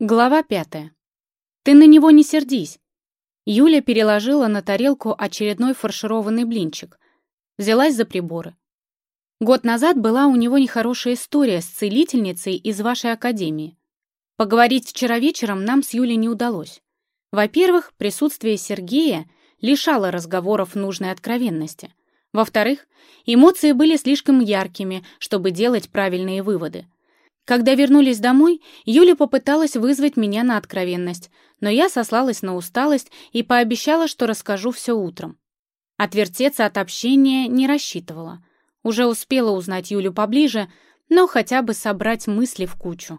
Глава пятая. «Ты на него не сердись!» Юля переложила на тарелку очередной фаршированный блинчик. Взялась за приборы. Год назад была у него нехорошая история с целительницей из вашей академии. Поговорить вчера вечером нам с Юлей не удалось. Во-первых, присутствие Сергея лишало разговоров нужной откровенности. Во-вторых, эмоции были слишком яркими, чтобы делать правильные выводы. Когда вернулись домой, Юля попыталась вызвать меня на откровенность, но я сослалась на усталость и пообещала, что расскажу все утром. Отвертеться от общения не рассчитывала. Уже успела узнать Юлю поближе, но хотя бы собрать мысли в кучу.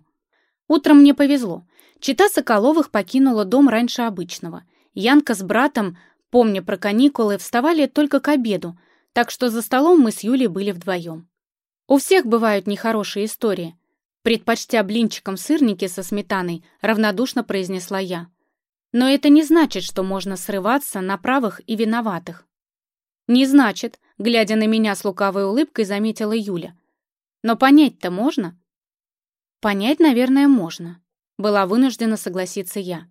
Утром мне повезло. Чита Соколовых покинула дом раньше обычного. Янка с братом, помня про каникулы, вставали только к обеду, так что за столом мы с Юлей были вдвоем. У всех бывают нехорошие истории — Предпочтя блинчиком сырники со сметаной, равнодушно произнесла я. Но это не значит, что можно срываться на правых и виноватых. Не значит, глядя на меня с лукавой улыбкой, заметила Юля. Но понять-то можно? Понять, наверное, можно. Была вынуждена согласиться я.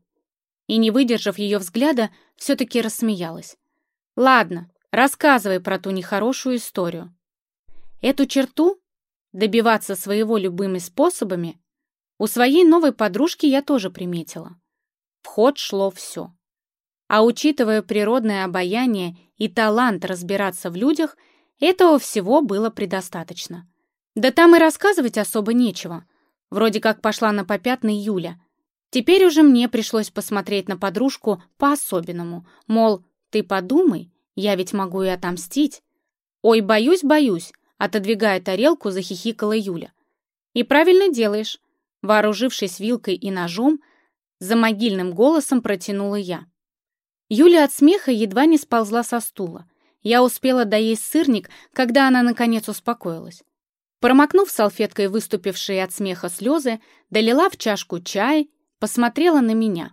И, не выдержав ее взгляда, все-таки рассмеялась. Ладно, рассказывай про ту нехорошую историю. Эту черту добиваться своего любыми способами, у своей новой подружки я тоже приметила. В ход шло все. А учитывая природное обаяние и талант разбираться в людях, этого всего было предостаточно. Да там и рассказывать особо нечего. Вроде как пошла на попятный Юля. Теперь уже мне пришлось посмотреть на подружку по-особенному. Мол, ты подумай, я ведь могу и отомстить. Ой, боюсь, боюсь, Отодвигая тарелку, захихикала Юля. «И правильно делаешь», вооружившись вилкой и ножом, за могильным голосом протянула я. Юля от смеха едва не сползла со стула. Я успела доесть сырник, когда она наконец успокоилась. Промокнув салфеткой выступившие от смеха слезы, долила в чашку чай, посмотрела на меня.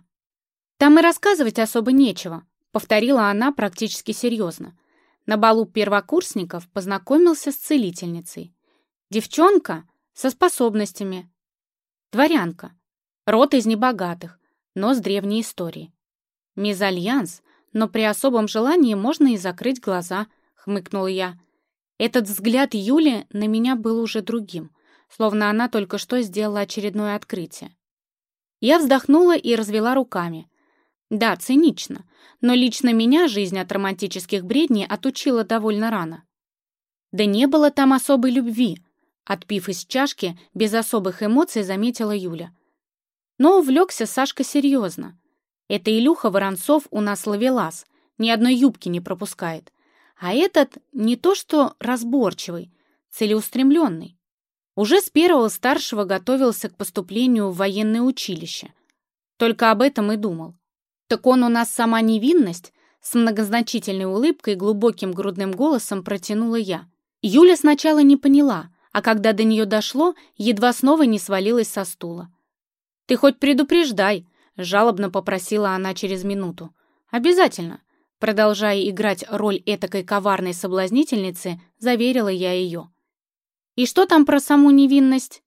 «Там и рассказывать особо нечего», — повторила она практически серьезно на балу первокурсников познакомился с целительницей. Девчонка со способностями. Дворянка. Род из небогатых, но с древней историей. Мезальянс, но при особом желании можно и закрыть глаза, хмыкнул я. Этот взгляд Юли на меня был уже другим, словно она только что сделала очередное открытие. Я вздохнула и развела руками. Да, цинично, но лично меня жизнь от романтических бредней отучила довольно рано. Да не было там особой любви, отпив из чашки, без особых эмоций заметила Юля. Но увлекся Сашка серьезно. Это Илюха Воронцов у нас ловелас, ни одной юбки не пропускает. А этот не то что разборчивый, целеустремленный. Уже с первого старшего готовился к поступлению в военное училище. Только об этом и думал. «Так он у нас сама невинность?» С многозначительной улыбкой и глубоким грудным голосом протянула я. Юля сначала не поняла, а когда до нее дошло, едва снова не свалилась со стула. «Ты хоть предупреждай», — жалобно попросила она через минуту. «Обязательно», — продолжая играть роль этакой коварной соблазнительницы, заверила я ее. «И что там про саму невинность?»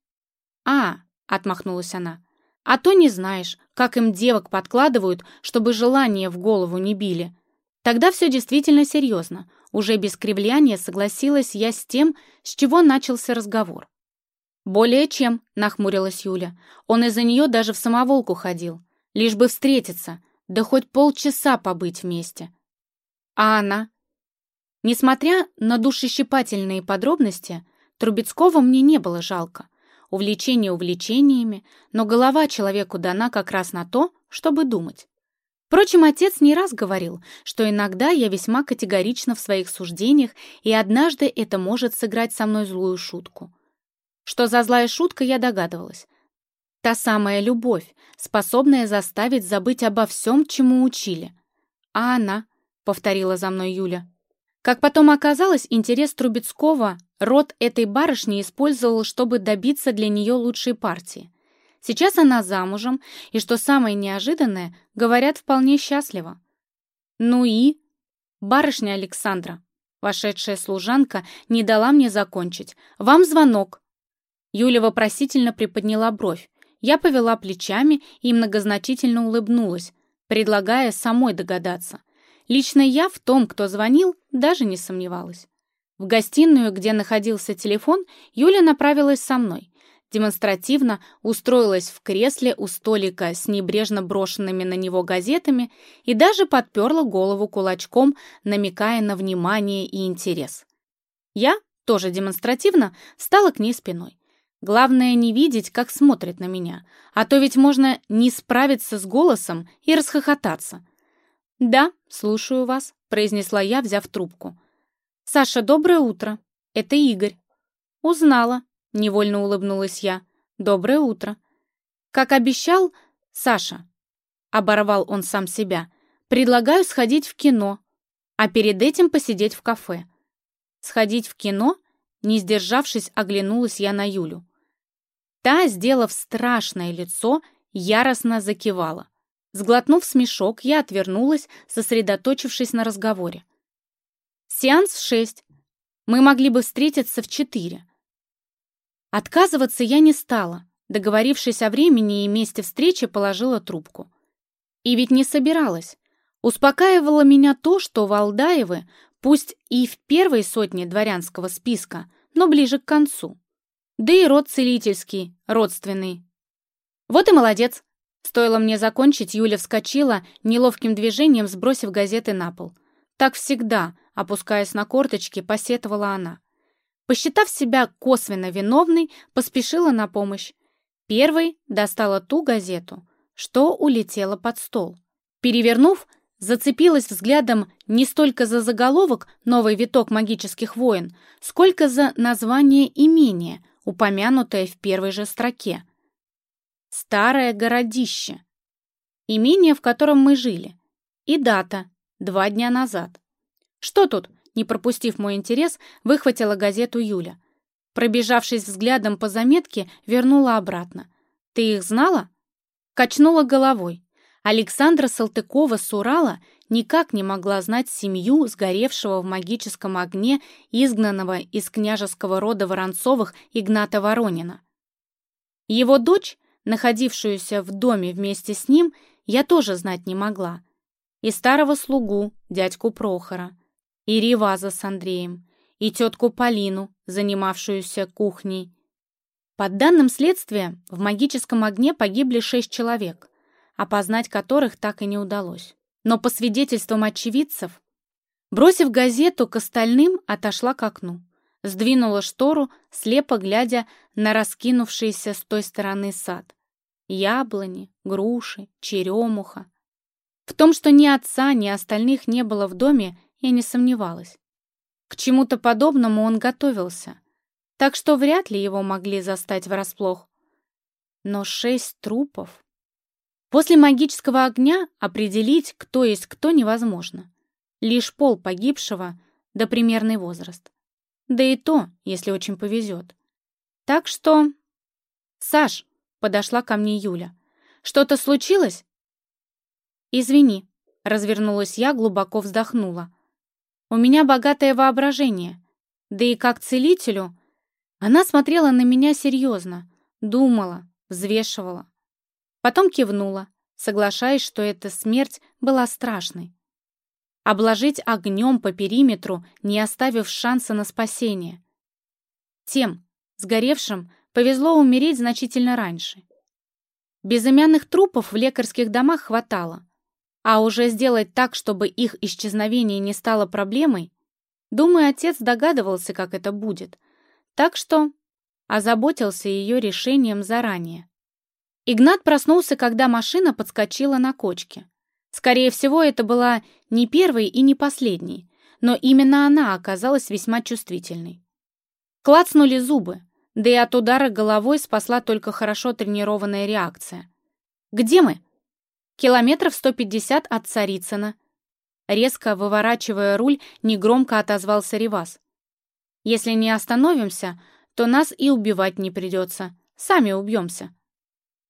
«А», — отмахнулась она, а то не знаешь, как им девок подкладывают, чтобы желания в голову не били. Тогда все действительно серьезно. Уже без кривляния согласилась я с тем, с чего начался разговор. «Более чем», — нахмурилась Юля. «Он из-за нее даже в самоволку ходил. Лишь бы встретиться, да хоть полчаса побыть вместе». А она? Несмотря на душещипательные подробности, Трубецкого мне не было жалко увлечение увлечениями, но голова человеку дана как раз на то, чтобы думать. Впрочем, отец не раз говорил, что иногда я весьма категорична в своих суждениях, и однажды это может сыграть со мной злую шутку. Что за злая шутка, я догадывалась. Та самая любовь, способная заставить забыть обо всем, чему учили. А она, — повторила за мной Юля. Как потом оказалось, интерес Трубецкого Род этой барышни использовал, чтобы добиться для нее лучшей партии. Сейчас она замужем, и, что самое неожиданное, говорят, вполне счастлива. Ну и... Барышня Александра, вошедшая служанка, не дала мне закончить. Вам звонок. Юля вопросительно приподняла бровь. Я повела плечами и многозначительно улыбнулась, предлагая самой догадаться. Лично я в том, кто звонил, даже не сомневалась. В гостиную, где находился телефон, Юля направилась со мной. Демонстративно устроилась в кресле у столика с небрежно брошенными на него газетами и даже подперла голову кулачком, намекая на внимание и интерес. Я, тоже демонстративно, стала к ней спиной. Главное не видеть, как смотрит на меня, а то ведь можно не справиться с голосом и расхохотаться. «Да, слушаю вас», — произнесла я, взяв трубку. «Саша, доброе утро. Это Игорь». «Узнала», — невольно улыбнулась я. «Доброе утро». «Как обещал, Саша», — оборвал он сам себя, «предлагаю сходить в кино, а перед этим посидеть в кафе». «Сходить в кино?» Не сдержавшись, оглянулась я на Юлю. Та, сделав страшное лицо, яростно закивала. Сглотнув смешок, я отвернулась, сосредоточившись на разговоре. «Сеанс в шесть. Мы могли бы встретиться в четыре». Отказываться я не стала. Договорившись о времени и месте встречи, положила трубку. И ведь не собиралась. Успокаивало меня то, что Валдаевы, пусть и в первой сотне дворянского списка, но ближе к концу. Да и род целительский, родственный. Вот и молодец. Стоило мне закончить, Юля вскочила, неловким движением сбросив газеты на пол. Так всегда, опускаясь на корточки, посетовала она. Посчитав себя косвенно виновной, поспешила на помощь. Первой достала ту газету, что улетела под стол. Перевернув, зацепилась взглядом не столько за заголовок «Новый виток магических войн», сколько за название имения, упомянутое в первой же строке. Старое городище. Имение, в котором мы жили. И дата. Два дня назад. Что тут? Не пропустив мой интерес, выхватила газету Юля. Пробежавшись взглядом по заметке, вернула обратно. «Ты их знала?» Качнула головой. Александра Салтыкова с Урала никак не могла знать семью сгоревшего в магическом огне изгнанного из княжеского рода Воронцовых Игната Воронина. Его дочь, находившуюся в доме вместе с ним, я тоже знать не могла. И старого слугу, дядьку Прохора, и Риваза с Андреем, и тетку Полину, занимавшуюся кухней. Под данным следствия, в магическом огне погибли шесть человек — опознать которых так и не удалось. Но по свидетельствам очевидцев, бросив газету к остальным, отошла к окну, сдвинула штору, слепо глядя на раскинувшийся с той стороны сад. Яблони, груши, черемуха. В том, что ни отца, ни остальных не было в доме, я не сомневалась. К чему-то подобному он готовился, так что вряд ли его могли застать врасплох. Но шесть трупов... После магического огня определить, кто есть кто, невозможно. Лишь пол погибшего да примерный возраст. Да и то, если очень повезет. Так что... «Саш!» — подошла ко мне Юля. «Что-то случилось?» «Извини», — развернулась я, глубоко вздохнула. «У меня богатое воображение. Да и как целителю...» Она смотрела на меня серьезно, думала, взвешивала. Потом кивнула, соглашаясь, что эта смерть была страшной. Обложить огнем по периметру, не оставив шанса на спасение. Тем, сгоревшим, повезло умереть значительно раньше. Безымянных трупов в лекарских домах хватало, а уже сделать так, чтобы их исчезновение не стало проблемой, думаю, отец догадывался, как это будет, так что озаботился ее решением заранее. Игнат проснулся, когда машина подскочила на кочке. Скорее всего, это была не первой и не последней, но именно она оказалась весьма чувствительной. Клацнули зубы, да и от удара головой спасла только хорошо тренированная реакция. «Где мы?» «Километров 150 от Царицына». Резко выворачивая руль, негромко отозвался Ривас. «Если не остановимся, то нас и убивать не придется. Сами убьемся».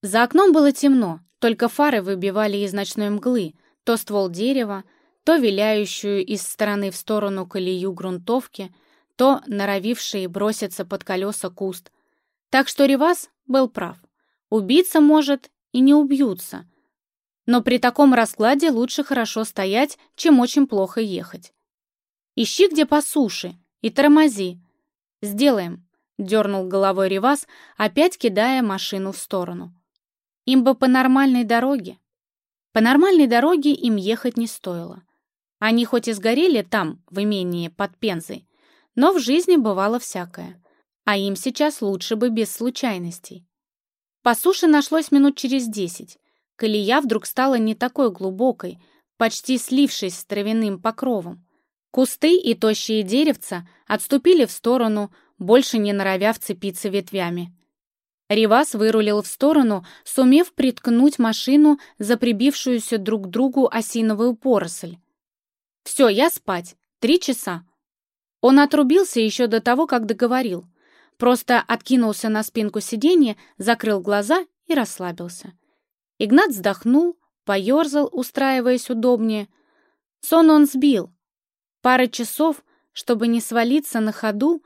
За окном было темно, только фары выбивали из ночной мглы то ствол дерева, то виляющую из стороны в сторону колею грунтовки, то норовивший броситься под колеса куст. Так что Ривас был прав. Убиться, может, и не убьются. Но при таком раскладе лучше хорошо стоять, чем очень плохо ехать. Ищи где по суше и тормози. Сделаем, дернул головой Ривас, опять кидая машину в сторону. Им бы по нормальной дороге. По нормальной дороге им ехать не стоило. Они хоть и сгорели там, в имении под Пензой, но в жизни бывало всякое. А им сейчас лучше бы без случайностей. По суше нашлось минут через десять. Колея вдруг стала не такой глубокой, почти слившись с травяным покровом. Кусты и тощие деревца отступили в сторону, больше не норовя вцепиться ветвями. Ривас вырулил в сторону, сумев приткнуть машину за прибившуюся друг к другу осиновую поросль. «Все, я спать. Три часа». Он отрубился еще до того, как договорил. Просто откинулся на спинку сиденья, закрыл глаза и расслабился. Игнат вздохнул, поерзал, устраиваясь удобнее. Сон он сбил. Пары часов, чтобы не свалиться на ходу,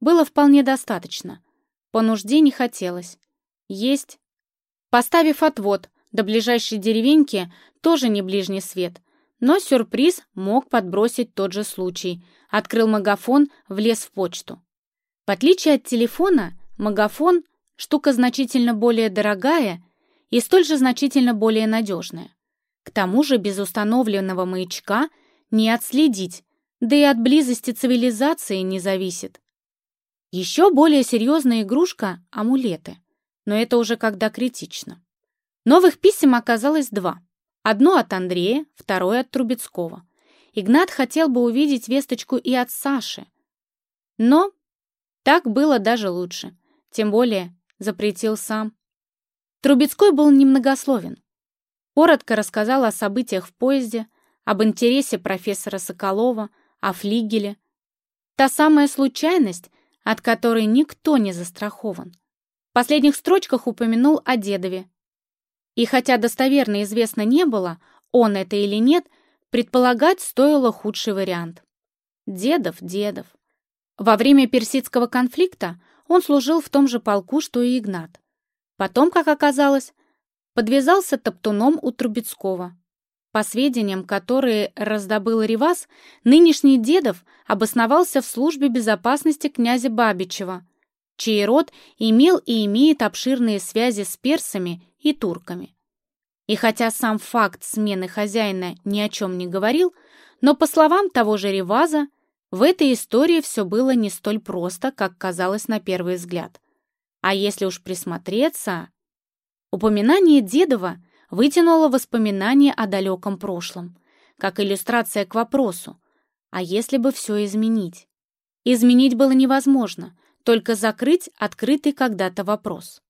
было вполне достаточно. По нужде не хотелось. Есть. Поставив отвод до ближайшей деревеньки, тоже не ближний свет. Но сюрприз мог подбросить тот же случай. Открыл магафон, влез в почту. В отличие от телефона, магафон — штука значительно более дорогая и столь же значительно более надежная. К тому же без установленного маячка не отследить, да и от близости цивилизации не зависит. Еще более серьезная игрушка — амулеты, но это уже когда критично. Новых писем оказалось два. Одно от Андрея, второе от Трубецкого. Игнат хотел бы увидеть весточку и от Саши. Но так было даже лучше. Тем более запретил сам. Трубецкой был немногословен. Коротко рассказал о событиях в поезде, об интересе профессора Соколова, о флигеле. Та самая случайность, от которой никто не застрахован. В последних строчках упомянул о дедове. И хотя достоверно известно не было, он это или нет, предполагать стоило худший вариант. Дедов, дедов. Во время персидского конфликта он служил в том же полку, что и Игнат. Потом, как оказалось, подвязался топтуном у Трубецкого. По сведениям, которые раздобыл Ривас, нынешний Дедов обосновался в службе безопасности князя Бабичева, чей род имел и имеет обширные связи с персами и турками. И хотя сам факт смены хозяина ни о чем не говорил, но, по словам того же Риваза, в этой истории все было не столь просто, как казалось на первый взгляд. А если уж присмотреться... Упоминание Дедова вытянуло воспоминания о далеком прошлом, как иллюстрация к вопросу, а если бы все изменить? Изменить было невозможно, только закрыть открытый когда-то вопрос.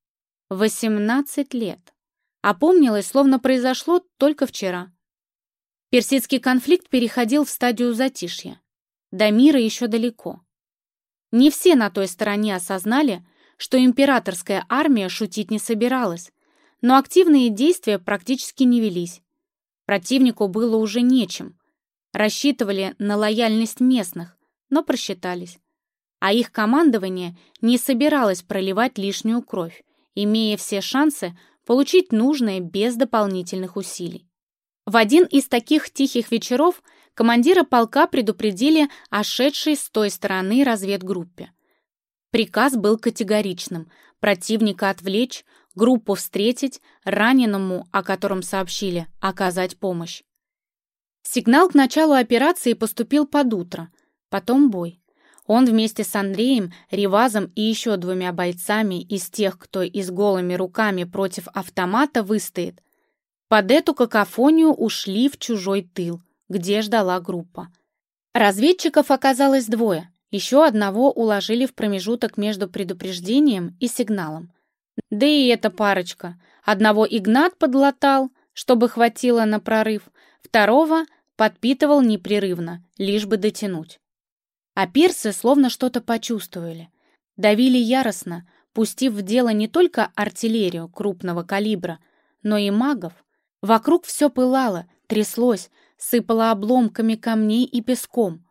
18 лет. Опомнилось, словно произошло только вчера. Персидский конфликт переходил в стадию затишья. До мира еще далеко. Не все на той стороне осознали, что императорская армия шутить не собиралась, но активные действия практически не велись. Противнику было уже нечем. Рассчитывали на лояльность местных, но просчитались. А их командование не собиралось проливать лишнюю кровь, имея все шансы получить нужное без дополнительных усилий. В один из таких тихих вечеров командира полка предупредили о шедшей с той стороны разведгруппе. Приказ был категоричным – противника отвлечь, группу встретить, раненому, о котором сообщили, оказать помощь. Сигнал к началу операции поступил под утро, потом бой. Он вместе с Андреем, Ривазом и еще двумя бойцами из тех, кто и с голыми руками против автомата выстоит, под эту какофонию ушли в чужой тыл, где ждала группа. Разведчиков оказалось двое, еще одного уложили в промежуток между предупреждением и сигналом. Да и эта парочка. Одного Игнат подлатал, чтобы хватило на прорыв, второго подпитывал непрерывно, лишь бы дотянуть. А персы словно что-то почувствовали. Давили яростно, пустив в дело не только артиллерию крупного калибра, но и магов. Вокруг все пылало, тряслось, сыпало обломками камней и песком.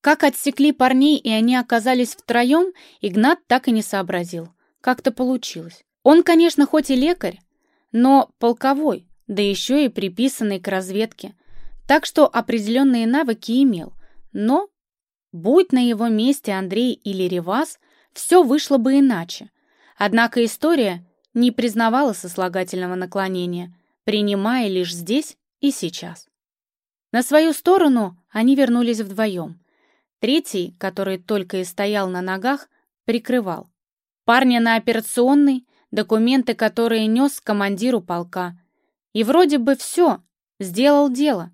Как отсекли парней, и они оказались втроем, Игнат так и не сообразил. Как-то получилось. Он, конечно, хоть и лекарь, но полковой, да еще и приписанный к разведке, так что определенные навыки имел. Но, будь на его месте Андрей или Ревас, все вышло бы иначе. Однако история не признавала сослагательного наклонения, принимая лишь здесь и сейчас. На свою сторону они вернулись вдвоем. Третий, который только и стоял на ногах, прикрывал. Парня на операционный, документы, которые нес командиру полка. И вроде бы все, сделал дело.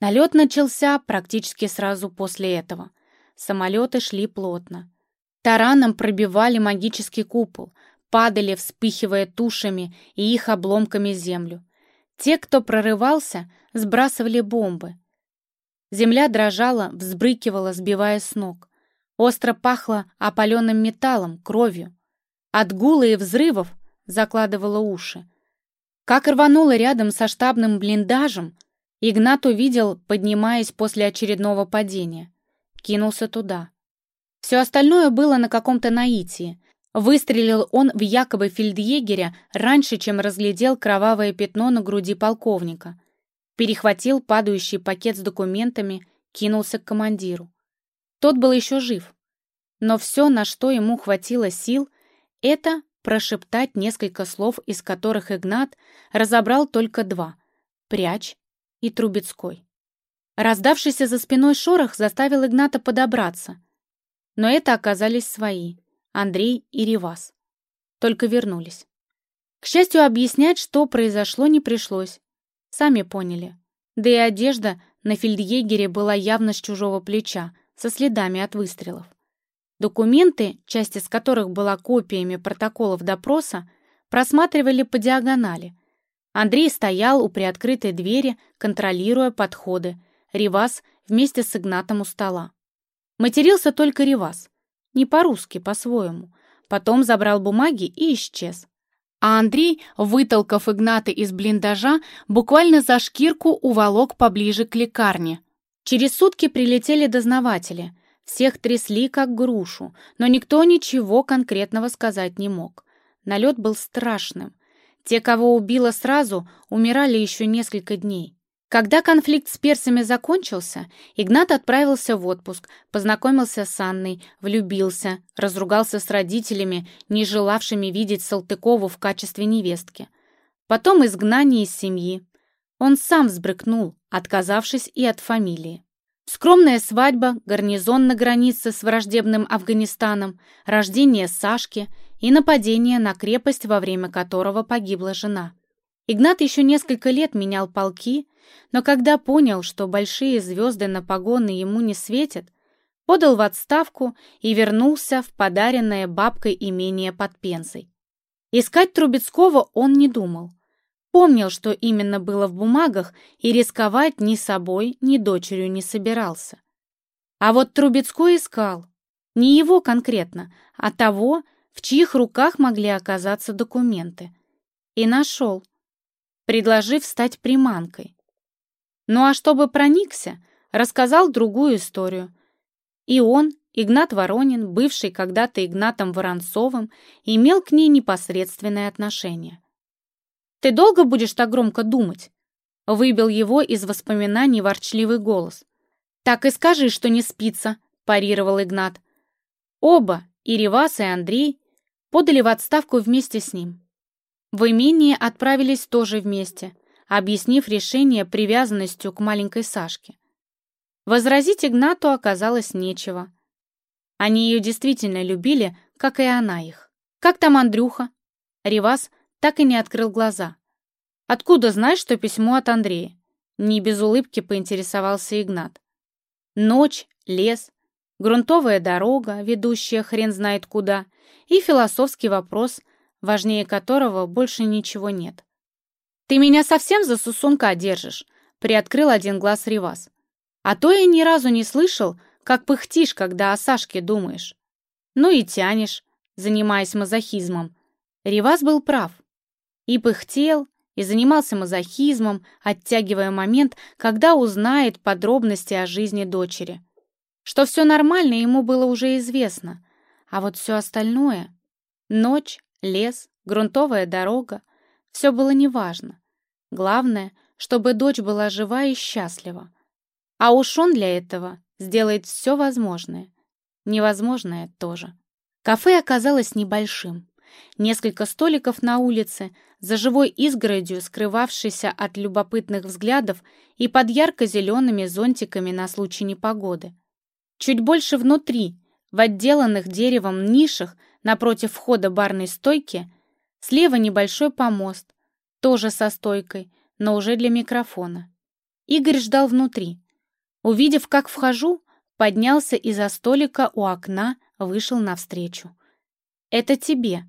Налет начался практически сразу после этого. Самолеты шли плотно. Тараном пробивали магический купол, падали, вспыхивая тушами и их обломками землю. Те, кто прорывался, сбрасывали бомбы. Земля дрожала, взбрыкивала, сбивая с ног. Остро пахло опаленным металлом, кровью. От гула и взрывов закладывало уши. Как рвануло рядом со штабным блиндажем, Игнат увидел, поднимаясь после очередного падения. Кинулся туда. Все остальное было на каком-то наитии. Выстрелил он в якобы фельдъегеря раньше, чем разглядел кровавое пятно на груди полковника. Перехватил падающий пакет с документами, кинулся к командиру. Тот был еще жив. Но все, на что ему хватило сил, это прошептать несколько слов, из которых Игнат разобрал только два — «прячь» и «трубецкой». Раздавшийся за спиной шорох заставил Игната подобраться. Но это оказались свои — Андрей и Ривас. Только вернулись. К счастью, объяснять, что произошло, не пришлось. Сами поняли. Да и одежда на фельдъегере была явно с чужого плеча, со следами от выстрелов. Документы, часть из которых была копиями протоколов допроса, просматривали по диагонали. Андрей стоял у приоткрытой двери, контролируя подходы. Ривас вместе с Игнатом у стола. Матерился только Ривас. Не по-русски, по-своему. Потом забрал бумаги и исчез. А Андрей, вытолкав Игната из блиндажа, буквально за шкирку уволок поближе к лекарне. Через сутки прилетели дознаватели. Всех трясли, как грушу, но никто ничего конкретного сказать не мог. Налет был страшным. Те, кого убило сразу, умирали еще несколько дней. Когда конфликт с персами закончился, Игнат отправился в отпуск, познакомился с Анной, влюбился, разругался с родителями, не желавшими видеть Салтыкову в качестве невестки. Потом изгнание из семьи. Он сам взбрыкнул, отказавшись и от фамилии. Скромная свадьба, гарнизон на границе с враждебным Афганистаном, рождение Сашки и нападение на крепость, во время которого погибла жена. Игнат еще несколько лет менял полки, но когда понял, что большие звезды на погоны ему не светят, подал в отставку и вернулся в подаренное бабкой имение под Пензой. Искать Трубецкого он не думал. Помнил, что именно было в бумагах, и рисковать ни собой, ни дочерью не собирался. А вот Трубецкой искал. Не его конкретно, а того, в чьих руках могли оказаться документы. И нашел, предложив стать приманкой. Ну а чтобы проникся, рассказал другую историю. И он, Игнат Воронин, бывший когда-то Игнатом Воронцовым, имел к ней непосредственное отношение. «Ты долго будешь так громко думать?» Выбил его из воспоминаний ворчливый голос. «Так и скажи, что не спится», – парировал Игнат. Оба, и Ревас, и Андрей, подали в отставку вместе с ним. В имение отправились тоже вместе – объяснив решение привязанностью к маленькой Сашке. Возразить Игнату оказалось нечего. Они ее действительно любили, как и она их. «Как там Андрюха?» Ривас так и не открыл глаза. «Откуда знаешь, что письмо от Андрея?» Не без улыбки поинтересовался Игнат. Ночь, лес, грунтовая дорога, ведущая хрен знает куда, и философский вопрос, важнее которого больше ничего нет. «Ты меня совсем за сусунка держишь?» — приоткрыл один глаз Ривас. «А то я ни разу не слышал, как пыхтишь, когда о Сашке думаешь. Ну и тянешь, занимаясь мазохизмом». Ривас был прав. И пыхтел, и занимался мазохизмом, оттягивая момент, когда узнает подробности о жизни дочери. Что все нормально, ему было уже известно. А вот все остальное — ночь, лес, грунтовая дорога. Все было неважно. Главное, чтобы дочь была жива и счастлива. А уж он для этого сделает все возможное. Невозможное тоже. Кафе оказалось небольшим. Несколько столиков на улице, за живой изгородью, скрывавшейся от любопытных взглядов и под ярко-зелеными зонтиками на случай непогоды. Чуть больше внутри, в отделанных деревом нишах, напротив входа барной стойки, слева небольшой помост, тоже со стойкой, но уже для микрофона. Игорь ждал внутри. Увидев, как вхожу, поднялся из-за столика у окна, вышел навстречу. «Это тебе».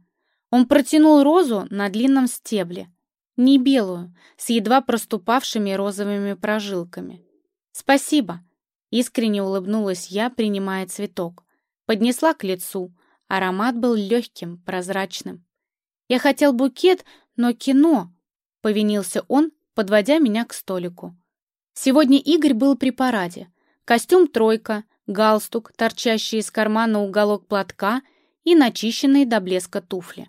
Он протянул розу на длинном стебле. Не белую, с едва проступавшими розовыми прожилками. «Спасибо», — искренне улыбнулась я, принимая цветок. Поднесла к лицу. Аромат был легким, прозрачным. «Я хотел букет, но кино», — повинился он, подводя меня к столику. Сегодня Игорь был при параде. Костюм «тройка», галстук, торчащий из кармана уголок платка и начищенные до блеска туфли.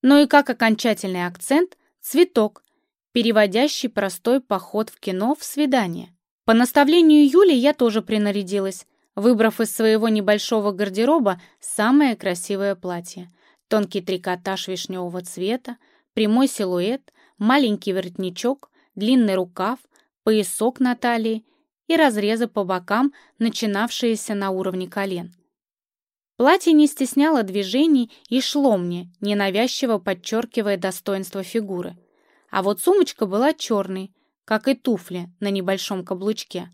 Ну и как окончательный акцент — цветок, переводящий простой поход в кино в свидание. По наставлению Юли я тоже принарядилась, выбрав из своего небольшого гардероба самое красивое платье. Тонкий трикотаж вишневого цвета, прямой силуэт, маленький воротничок, длинный рукав, поясок на талии и разрезы по бокам, начинавшиеся на уровне колен. Платье не стесняло движений и шло мне, ненавязчиво подчеркивая достоинство фигуры. А вот сумочка была черной, как и туфли на небольшом каблучке.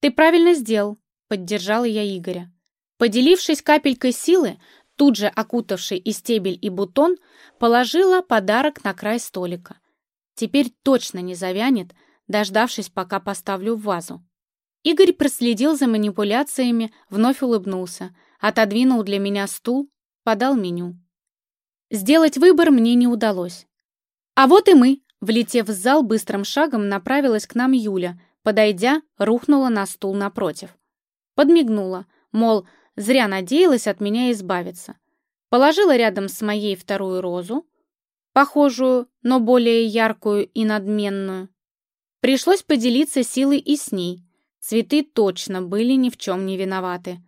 «Ты правильно сделал», — поддержала я Игоря. Поделившись капелькой силы, тут же окутавшей и стебель, и бутон, положила подарок на край столика. Теперь точно не завянет, дождавшись, пока поставлю в вазу. Игорь проследил за манипуляциями, вновь улыбнулся, отодвинул для меня стул, подал меню. Сделать выбор мне не удалось. А вот и мы, влетев в зал быстрым шагом, направилась к нам Юля, подойдя, рухнула на стул напротив. Подмигнула, мол, зря надеялась от меня избавиться. Положила рядом с моей вторую розу, похожую, но более яркую и надменную. Пришлось поделиться силой и с ней, Цветы точно были ни в чем не виноваты.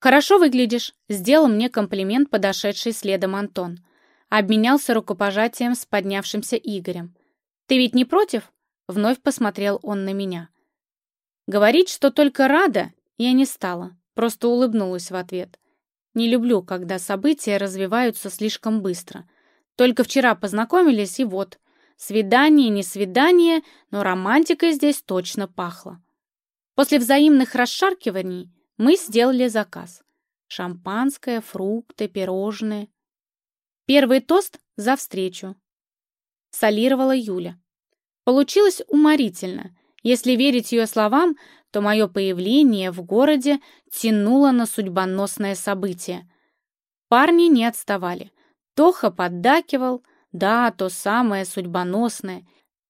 «Хорошо выглядишь», — сделал мне комплимент подошедший следом Антон. Обменялся рукопожатием с поднявшимся Игорем. «Ты ведь не против?» — вновь посмотрел он на меня. Говорить, что только рада, я не стала, просто улыбнулась в ответ. Не люблю, когда события развиваются слишком быстро. Только вчера познакомились, и вот. Свидание, не свидание, но романтикой здесь точно пахло. После взаимных расшаркиваний мы сделали заказ. Шампанское, фрукты, пирожные. Первый тост за встречу. Солировала Юля. Получилось уморительно. Если верить ее словам, то мое появление в городе тянуло на судьбоносное событие. Парни не отставали. Тоха поддакивал, да, то самое судьбоносное,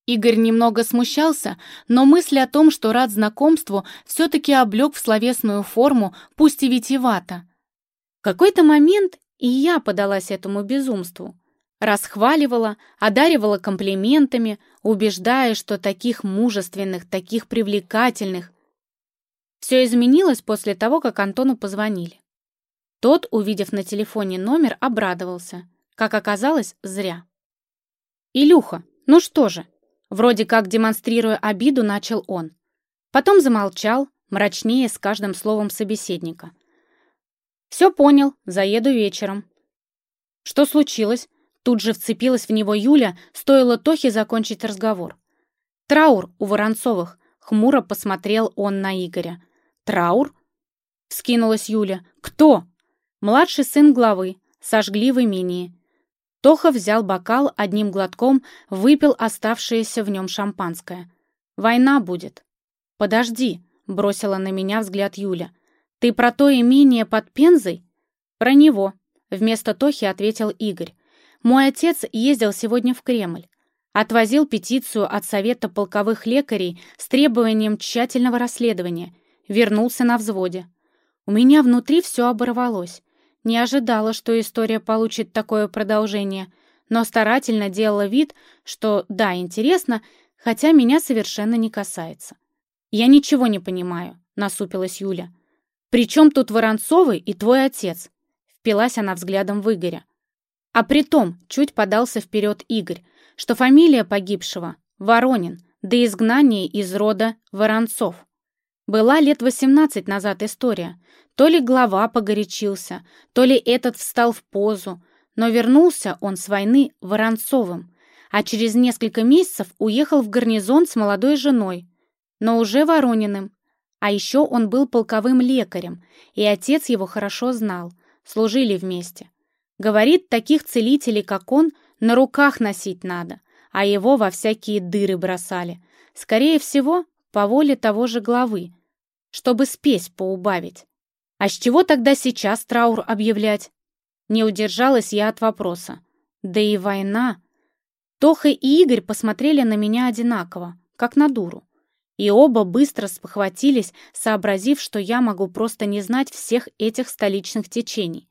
Игорь немного смущался, но мысль о том, что рад знакомству, все-таки облег в словесную форму, пусть и витиевато. В какой-то момент и я подалась этому безумству. Расхваливала, одаривала комплиментами, убеждая, что таких мужественных, таких привлекательных. Все изменилось после того, как Антону позвонили. Тот, увидев на телефоне номер, обрадовался. Как оказалось, зря. «Илюха, ну что же, Вроде как демонстрируя обиду, начал он. Потом замолчал, мрачнее с каждым словом собеседника. «Все понял, заеду вечером». «Что случилось?» Тут же вцепилась в него Юля, стоило Тохе закончить разговор. «Траур у Воронцовых», — хмуро посмотрел он на Игоря. «Траур?» — вскинулась Юля. «Кто?» «Младший сын главы. Сожгли в имении. Тоха взял бокал, одним глотком выпил оставшееся в нем шампанское. «Война будет». «Подожди», — бросила на меня взгляд Юля. «Ты про то имение под Пензой?» «Про него», — вместо Тохи ответил Игорь. «Мой отец ездил сегодня в Кремль. Отвозил петицию от Совета полковых лекарей с требованием тщательного расследования. Вернулся на взводе. У меня внутри все оборвалось. Не ожидала, что история получит такое продолжение, но старательно делала вид, что да, интересно, хотя меня совершенно не касается. «Я ничего не понимаю», — насупилась Юля. «При чем тут Воронцовы и твой отец?» Впилась она взглядом в Игоря. А при том, чуть подался вперед Игорь, что фамилия погибшего — Воронин, до изгнания из рода Воронцов. Была лет 18 назад история. То ли глава погорячился, то ли этот встал в позу, но вернулся он с войны Воронцовым, а через несколько месяцев уехал в гарнизон с молодой женой, но уже Ворониным. А еще он был полковым лекарем, и отец его хорошо знал, служили вместе. Говорит, таких целителей, как он, на руках носить надо, а его во всякие дыры бросали. Скорее всего, по воле того же главы, чтобы спесь поубавить. А с чего тогда сейчас траур объявлять? Не удержалась я от вопроса. Да и война. Тоха и Игорь посмотрели на меня одинаково, как на дуру. И оба быстро спохватились, сообразив, что я могу просто не знать всех этих столичных течений.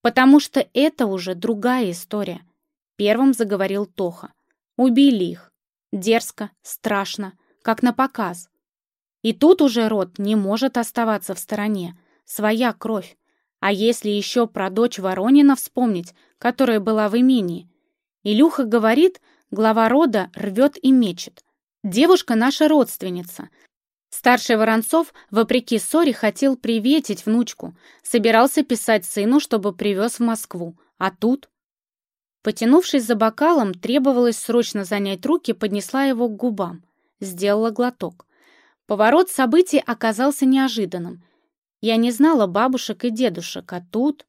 Потому что это уже другая история. Первым заговорил Тоха. Убили их. Дерзко, страшно, как на показ. И тут уже род не может оставаться в стороне. Своя кровь. А если еще про дочь Воронина вспомнить, которая была в имении? Илюха говорит, глава рода рвет и мечет. Девушка наша родственница. Старший Воронцов, вопреки ссоре, хотел приветить внучку. Собирался писать сыну, чтобы привез в Москву. А тут... Потянувшись за бокалом, требовалось срочно занять руки, поднесла его к губам. Сделала глоток. Поворот событий оказался неожиданным. Я не знала бабушек и дедушек, а тут...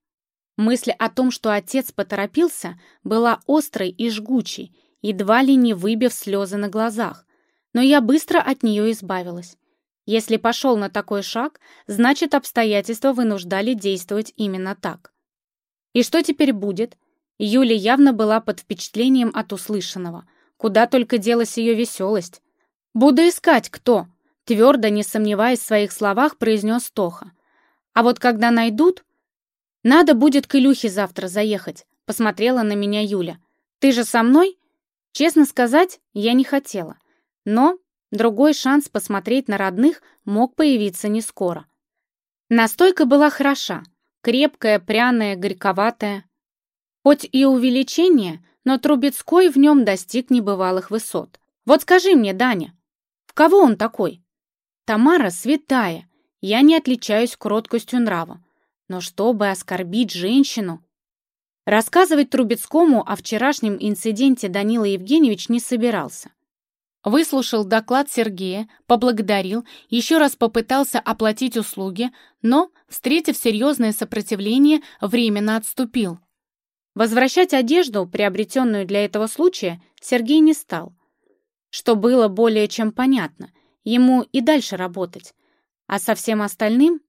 Мысль о том, что отец поторопился, была острой и жгучей, едва ли не выбив слезы на глазах. Но я быстро от нее избавилась. Если пошел на такой шаг, значит, обстоятельства вынуждали действовать именно так. И что теперь будет? Юля явно была под впечатлением от услышанного. Куда только делась ее веселость. «Буду искать, кто?» Твердо, не сомневаясь в своих словах, произнес Тоха. «А вот когда найдут...» «Надо будет к Илюхе завтра заехать», — посмотрела на меня Юля. «Ты же со мной?» Честно сказать, я не хотела. Но другой шанс посмотреть на родных мог появиться не скоро. Настойка была хороша. Крепкая, пряная, горьковатая. Хоть и увеличение, но Трубецкой в нем достиг небывалых высот. Вот скажи мне, Даня, кого он такой? Тамара святая, я не отличаюсь кроткостью нрава. Но чтобы оскорбить женщину... Рассказывать Трубецкому о вчерашнем инциденте Данила Евгеньевич не собирался. Выслушал доклад Сергея, поблагодарил, еще раз попытался оплатить услуги, но, встретив серьезное сопротивление, временно отступил. Возвращать одежду, приобретенную для этого случая, Сергей не стал. Что было более чем понятно. Ему и дальше работать. А со всем остальным?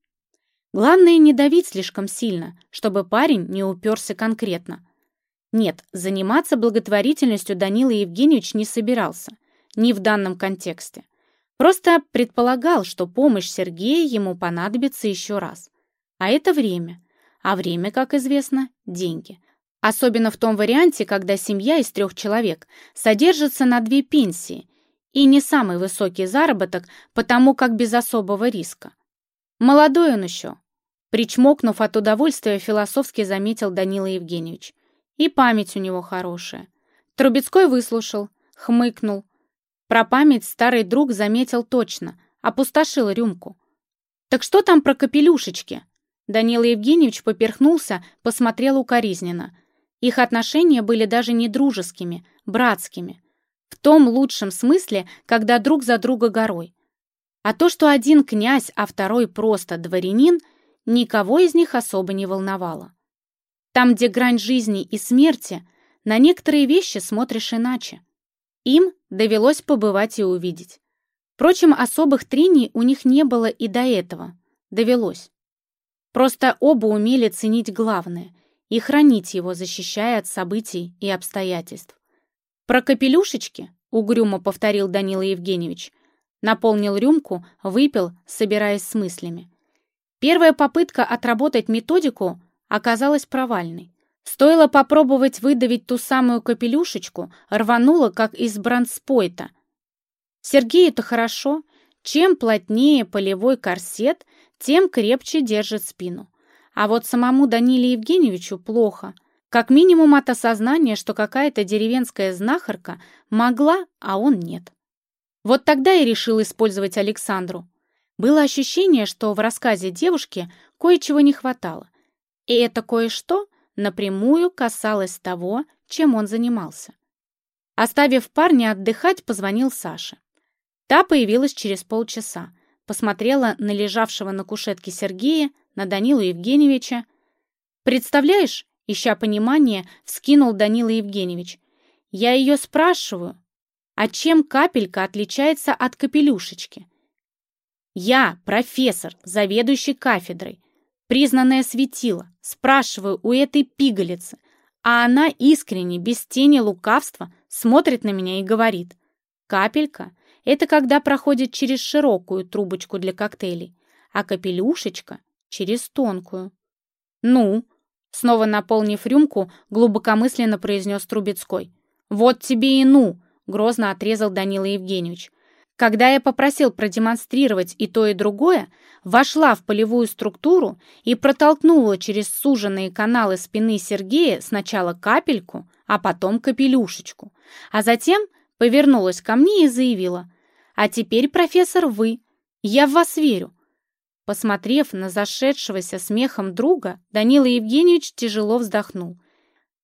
Главное, не давить слишком сильно, чтобы парень не уперся конкретно. Нет, заниматься благотворительностью Данила Евгеньевич не собирался. Не в данном контексте. Просто предполагал, что помощь Сергея ему понадобится еще раз. А это время. А время, как известно, деньги. Особенно в том варианте, когда семья из трех человек содержится на две пенсии и не самый высокий заработок, потому как без особого риска. Молодой он еще. Причмокнув от удовольствия, философски заметил Данила Евгеньевич. И память у него хорошая. Трубецкой выслушал, хмыкнул. Про память старый друг заметил точно, опустошил рюмку. «Так что там про капелюшечки?» Данила Евгеньевич поперхнулся, посмотрел укоризненно. Их отношения были даже не дружескими, братскими. В том лучшем смысле, когда друг за друга горой. А то, что один князь, а второй просто дворянин, никого из них особо не волновало. Там, где грань жизни и смерти, на некоторые вещи смотришь иначе. Им довелось побывать и увидеть. Впрочем, особых трений у них не было и до этого. Довелось. Просто оба умели ценить главное и хранить его, защищая от событий и обстоятельств. «Про капелюшечки?» — угрюмо повторил Данила Евгеньевич. Наполнил рюмку, выпил, собираясь с мыслями. Первая попытка отработать методику оказалась провальной. Стоило попробовать выдавить ту самую капелюшечку, рвануло, как из бранспойта. Сергею-то хорошо. Чем плотнее полевой корсет, тем крепче держит спину. А вот самому Даниле Евгеньевичу плохо. Как минимум от осознания, что какая-то деревенская знахарка могла, а он нет. Вот тогда и решил использовать Александру. Было ощущение, что в рассказе девушки кое-чего не хватало. И это кое-что напрямую касалось того, чем он занимался. Оставив парня отдыхать, позвонил Саше. Та появилась через полчаса, посмотрела на лежавшего на кушетке Сергея, на Данилу Евгеньевича. «Представляешь?» — ища понимания, вскинул Данила Евгеньевич. «Я ее спрашиваю, а чем капелька отличается от капелюшечки?» «Я, профессор, заведующий кафедрой, признанное светило, спрашиваю у этой пигалицы, а она искренне, без тени лукавства, смотрит на меня и говорит, «Капелька — это когда проходит через широкую трубочку для коктейлей, а капелюшечка — через тонкую». «Ну?» — снова наполнив рюмку, глубокомысленно произнес Трубецкой. «Вот тебе и ну!» — грозно отрезал Данила Евгеньевич. Когда я попросил продемонстрировать и то, и другое, вошла в полевую структуру и протолкнула через суженные каналы спины Сергея сначала капельку, а потом капелюшечку, а затем повернулась ко мне и заявила, «А теперь, профессор, вы. Я в вас верю». Посмотрев на зашедшегося смехом друга, Данила Евгеньевич тяжело вздохнул.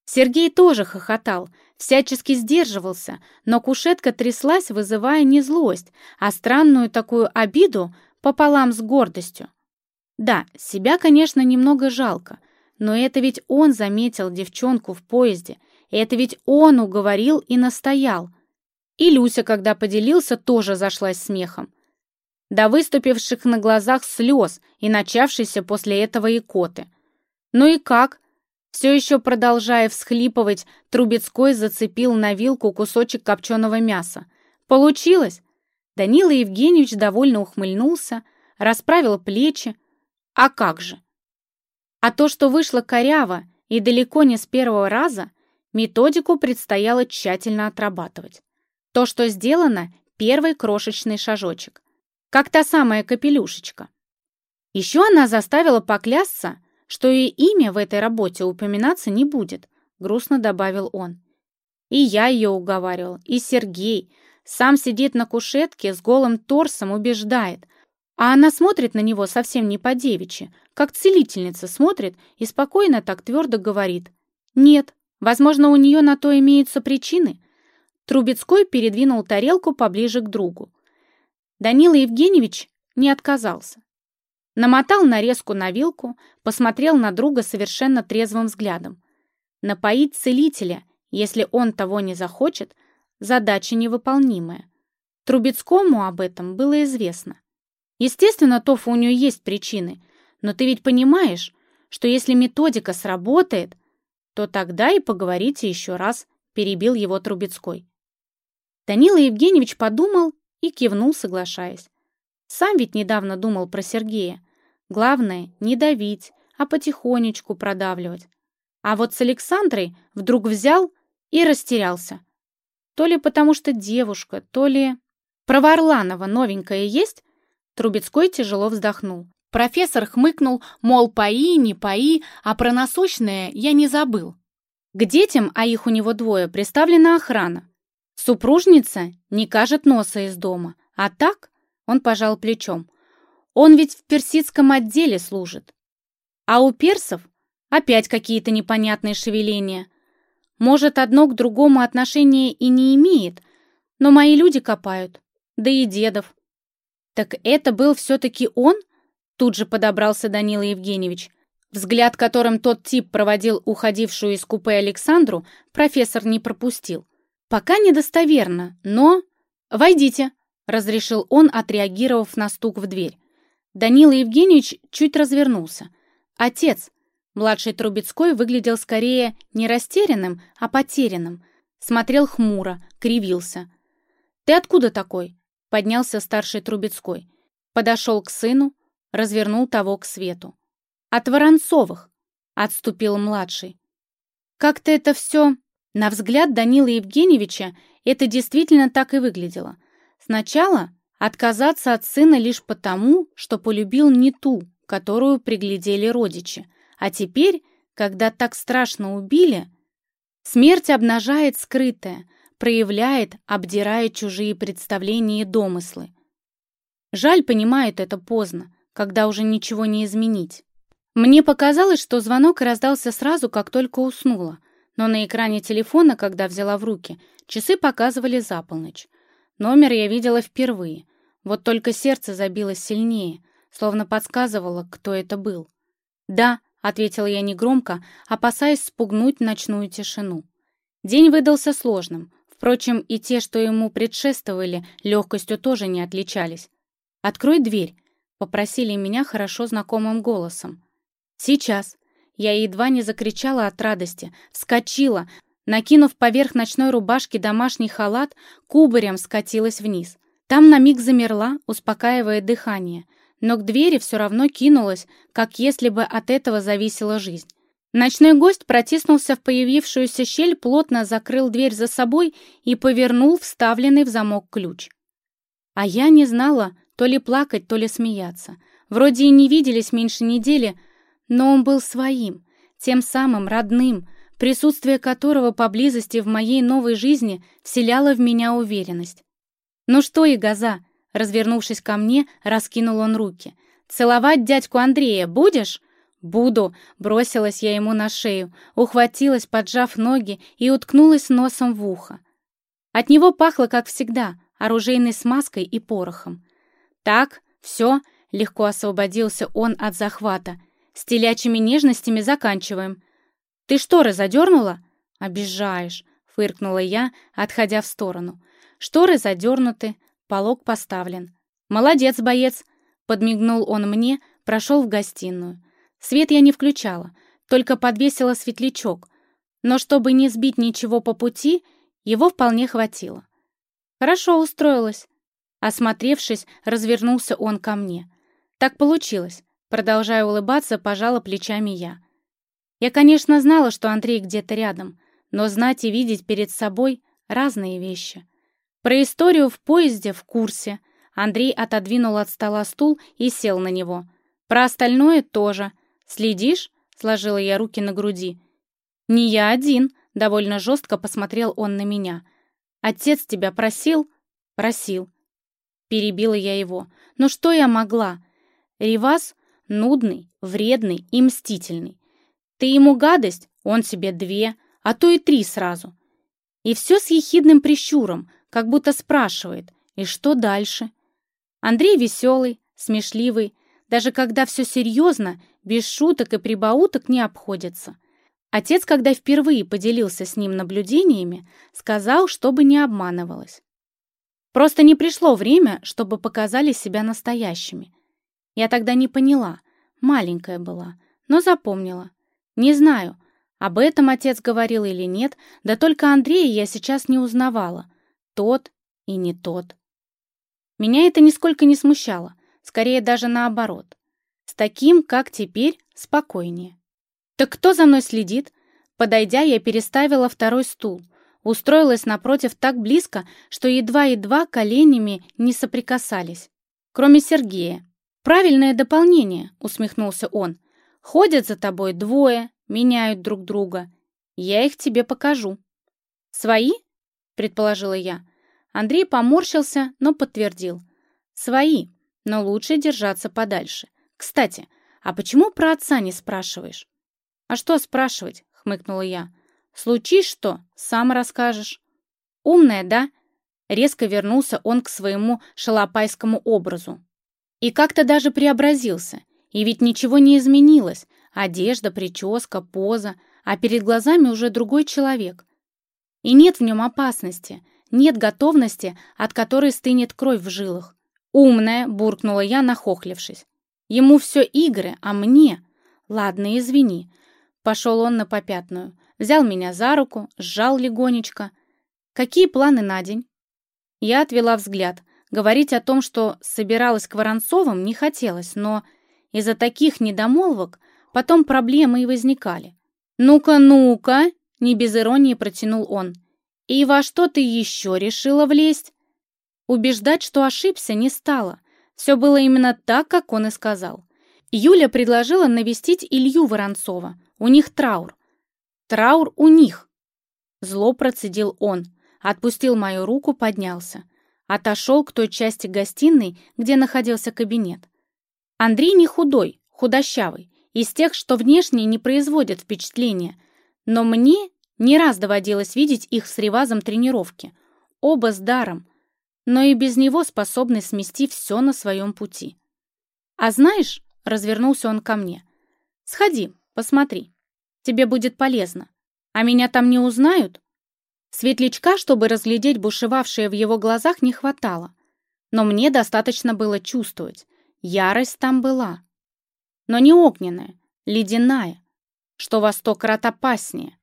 Сергей тоже хохотал, всячески сдерживался, но кушетка тряслась, вызывая не злость, а странную такую обиду пополам с гордостью. Да, себя, конечно, немного жалко, но это ведь он заметил девчонку в поезде, это ведь он уговорил и настоял. И Люся, когда поделился, тоже зашлась смехом. До выступивших на глазах слез и начавшейся после этого икоты. Ну и как? Все еще продолжая всхлипывать, Трубецкой зацепил на вилку кусочек копченого мяса. «Получилось!» Данила Евгеньевич довольно ухмыльнулся, расправил плечи. «А как же?» А то, что вышло коряво и далеко не с первого раза, методику предстояло тщательно отрабатывать. То, что сделано, первый крошечный шажочек. Как та самая капелюшечка. Еще она заставила поклясться, что и имя в этой работе упоминаться не будет», — грустно добавил он. «И я ее уговаривал, и Сергей. Сам сидит на кушетке с голым торсом, убеждает. А она смотрит на него совсем не по-девичьи, как целительница смотрит и спокойно так твердо говорит. «Нет, возможно, у нее на то имеются причины». Трубецкой передвинул тарелку поближе к другу. Данила Евгеньевич не отказался. Намотал нарезку на вилку, посмотрел на друга совершенно трезвым взглядом. Напоить целителя, если он того не захочет, задача невыполнимая. Трубецкому об этом было известно. Естественно, Тофу у нее есть причины, но ты ведь понимаешь, что если методика сработает, то тогда и поговорите еще раз, перебил его Трубецкой. Данила Евгеньевич подумал и кивнул, соглашаясь. Сам ведь недавно думал про Сергея. Главное, не давить, а потихонечку продавливать. А вот с Александрой вдруг взял и растерялся. То ли потому что девушка, то ли... Про Варланова новенькая есть? Трубецкой тяжело вздохнул. Профессор хмыкнул, мол, пои, не пои, а про насущное я не забыл. К детям, а их у него двое, приставлена охрана. Супружница не кажет носа из дома, а так он пожал плечом. Он ведь в персидском отделе служит. А у персов опять какие-то непонятные шевеления. Может, одно к другому отношения и не имеет, но мои люди копают, да и дедов. Так это был все-таки он? Тут же подобрался Данила Евгеньевич. Взгляд, которым тот тип проводил уходившую из купе Александру, профессор не пропустил. Пока недостоверно, но... «Войдите», — разрешил он, отреагировав на стук в дверь. Данила Евгеньевич чуть развернулся. «Отец!» Младший Трубецкой выглядел скорее не растерянным, а потерянным. Смотрел хмуро, кривился. «Ты откуда такой?» Поднялся старший Трубецкой. Подошел к сыну, развернул того к свету. «От Воронцовых!» Отступил младший. Как-то это все... На взгляд Данила Евгеньевича это действительно так и выглядело. Сначала отказаться от сына лишь потому, что полюбил не ту, которую приглядели родичи. А теперь, когда так страшно убили, смерть обнажает скрытое, проявляет, обдирает чужие представления и домыслы. Жаль, понимают это поздно, когда уже ничего не изменить. Мне показалось, что звонок раздался сразу, как только уснула, но на экране телефона, когда взяла в руки, часы показывали за полночь. Номер я видела впервые, вот только сердце забилось сильнее, словно подсказывало, кто это был. «Да», — ответила я негромко, опасаясь спугнуть ночную тишину. День выдался сложным, впрочем, и те, что ему предшествовали, легкостью тоже не отличались. «Открой дверь», — попросили меня хорошо знакомым голосом. «Сейчас». Я едва не закричала от радости, вскочила, накинув поверх ночной рубашки домашний халат, кубарем скатилась вниз. Там на миг замерла, успокаивая дыхание, но к двери все равно кинулась, как если бы от этого зависела жизнь. Ночной гость протиснулся в появившуюся щель, плотно закрыл дверь за собой и повернул вставленный в замок ключ. А я не знала, то ли плакать, то ли смеяться. Вроде и не виделись меньше недели, но он был своим, тем самым родным, присутствие которого поблизости в моей новой жизни вселяло в меня уверенность. «Ну что, газа?» Развернувшись ко мне, раскинул он руки. «Целовать дядьку Андрея будешь?» «Буду!» — бросилась я ему на шею, ухватилась, поджав ноги и уткнулась носом в ухо. От него пахло, как всегда, оружейной смазкой и порохом. «Так, все!» — легко освободился он от захвата. «С телячьими нежностями заканчиваем. Ты шторы задернула?» «Обижаешь!» — фыркнула я, отходя в сторону. «Шторы задернуты, Полог поставлен. «Молодец, боец!» Подмигнул он мне, прошел в гостиную. Свет я не включала, только подвесила светлячок. Но чтобы не сбить ничего по пути, его вполне хватило. Хорошо устроилась. Осмотревшись, развернулся он ко мне. Так получилось. Продолжая улыбаться, пожала плечами я. Я, конечно, знала, что Андрей где-то рядом, но знать и видеть перед собой — разные вещи. Про историю в поезде в курсе. Андрей отодвинул от стола стул и сел на него. Про остальное тоже. Следишь? Сложила я руки на груди. Не я один, довольно жестко посмотрел он на меня. Отец тебя просил? Просил. Перебила я его. Ну что я могла? Ривас нудный, вредный и мстительный. Ты ему гадость, он себе две, а то и три сразу. И все с ехидным прищуром, как будто спрашивает, и что дальше? Андрей веселый, смешливый, даже когда все серьезно, без шуток и прибауток не обходится. Отец, когда впервые поделился с ним наблюдениями, сказал, чтобы не обманывалась. Просто не пришло время, чтобы показали себя настоящими. Я тогда не поняла, маленькая была, но запомнила. Не знаю, об этом отец говорил или нет, да только Андрея я сейчас не узнавала тот и не тот. Меня это нисколько не смущало, скорее даже наоборот. С таким, как теперь, спокойнее. «Так кто за мной следит?» Подойдя, я переставила второй стул, устроилась напротив так близко, что едва-едва коленями не соприкасались. Кроме Сергея. «Правильное дополнение», — усмехнулся он. «Ходят за тобой двое, меняют друг друга. Я их тебе покажу». «Свои?» — предположила я. Андрей поморщился, но подтвердил. «Свои, но лучше держаться подальше. Кстати, а почему про отца не спрашиваешь?» «А что спрашивать?» — хмыкнула я. «Случись что, сам расскажешь». «Умная, да?» Резко вернулся он к своему шалопайскому образу. И как-то даже преобразился. И ведь ничего не изменилось. Одежда, прическа, поза. А перед глазами уже другой человек. И нет в нем опасности, нет готовности, от которой стынет кровь в жилах. «Умная!» — буркнула я, нахохлившись. «Ему все игры, а мне...» «Ладно, извини». Пошел он на попятную. Взял меня за руку, сжал легонечко. «Какие планы на день?» Я отвела взгляд. Говорить о том, что собиралась к Воронцовым, не хотелось, но из-за таких недомолвок потом проблемы и возникали. «Ну-ка, ну-ка!» Не без иронии протянул он. «И во что ты еще решила влезть?» Убеждать, что ошибся, не стала. Все было именно так, как он и сказал. Юля предложила навестить Илью Воронцова. У них траур. Траур у них. Зло процедил он. Отпустил мою руку, поднялся. Отошел к той части гостиной, где находился кабинет. Андрей не худой, худощавый, из тех, что внешне не производят впечатления. Но мне не раз доводилось видеть их с ревазом тренировки. Оба с даром, но и без него способны смести все на своем пути. «А знаешь», — развернулся он ко мне, — «сходи, посмотри, тебе будет полезно. А меня там не узнают?» Светлячка, чтобы разглядеть бушевавшее в его глазах, не хватало. Но мне достаточно было чувствовать. Ярость там была. Но не огненная, ледяная, что во сто крат опаснее.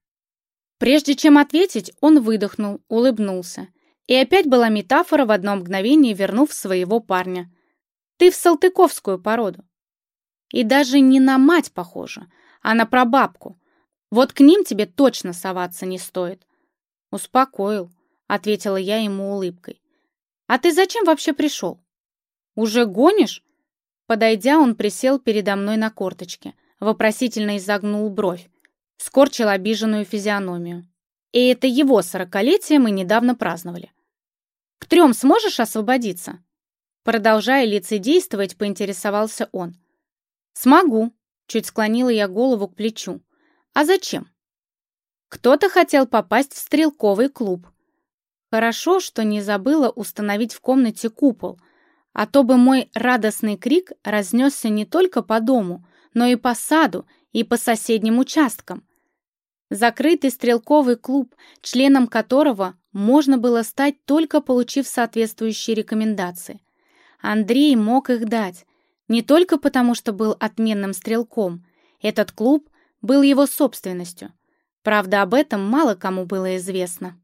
Прежде чем ответить, он выдохнул, улыбнулся. И опять была метафора в одно мгновение, вернув своего парня. «Ты в салтыковскую породу. И даже не на мать похожа, а на прабабку. Вот к ним тебе точно соваться не стоит. «Успокоил», — ответила я ему улыбкой. «А ты зачем вообще пришел?» «Уже гонишь?» Подойдя, он присел передо мной на корточке, вопросительно изогнул бровь, скорчил обиженную физиономию. И это его сорокалетие мы недавно праздновали. «К трем сможешь освободиться?» Продолжая лицедействовать, поинтересовался он. «Смогу», — чуть склонила я голову к плечу. «А зачем?» Кто-то хотел попасть в стрелковый клуб. Хорошо, что не забыла установить в комнате купол, а то бы мой радостный крик разнесся не только по дому, но и по саду, и по соседним участкам. Закрытый стрелковый клуб, членом которого можно было стать, только получив соответствующие рекомендации. Андрей мог их дать, не только потому, что был отменным стрелком. Этот клуб был его собственностью. Правда, об этом мало кому было известно.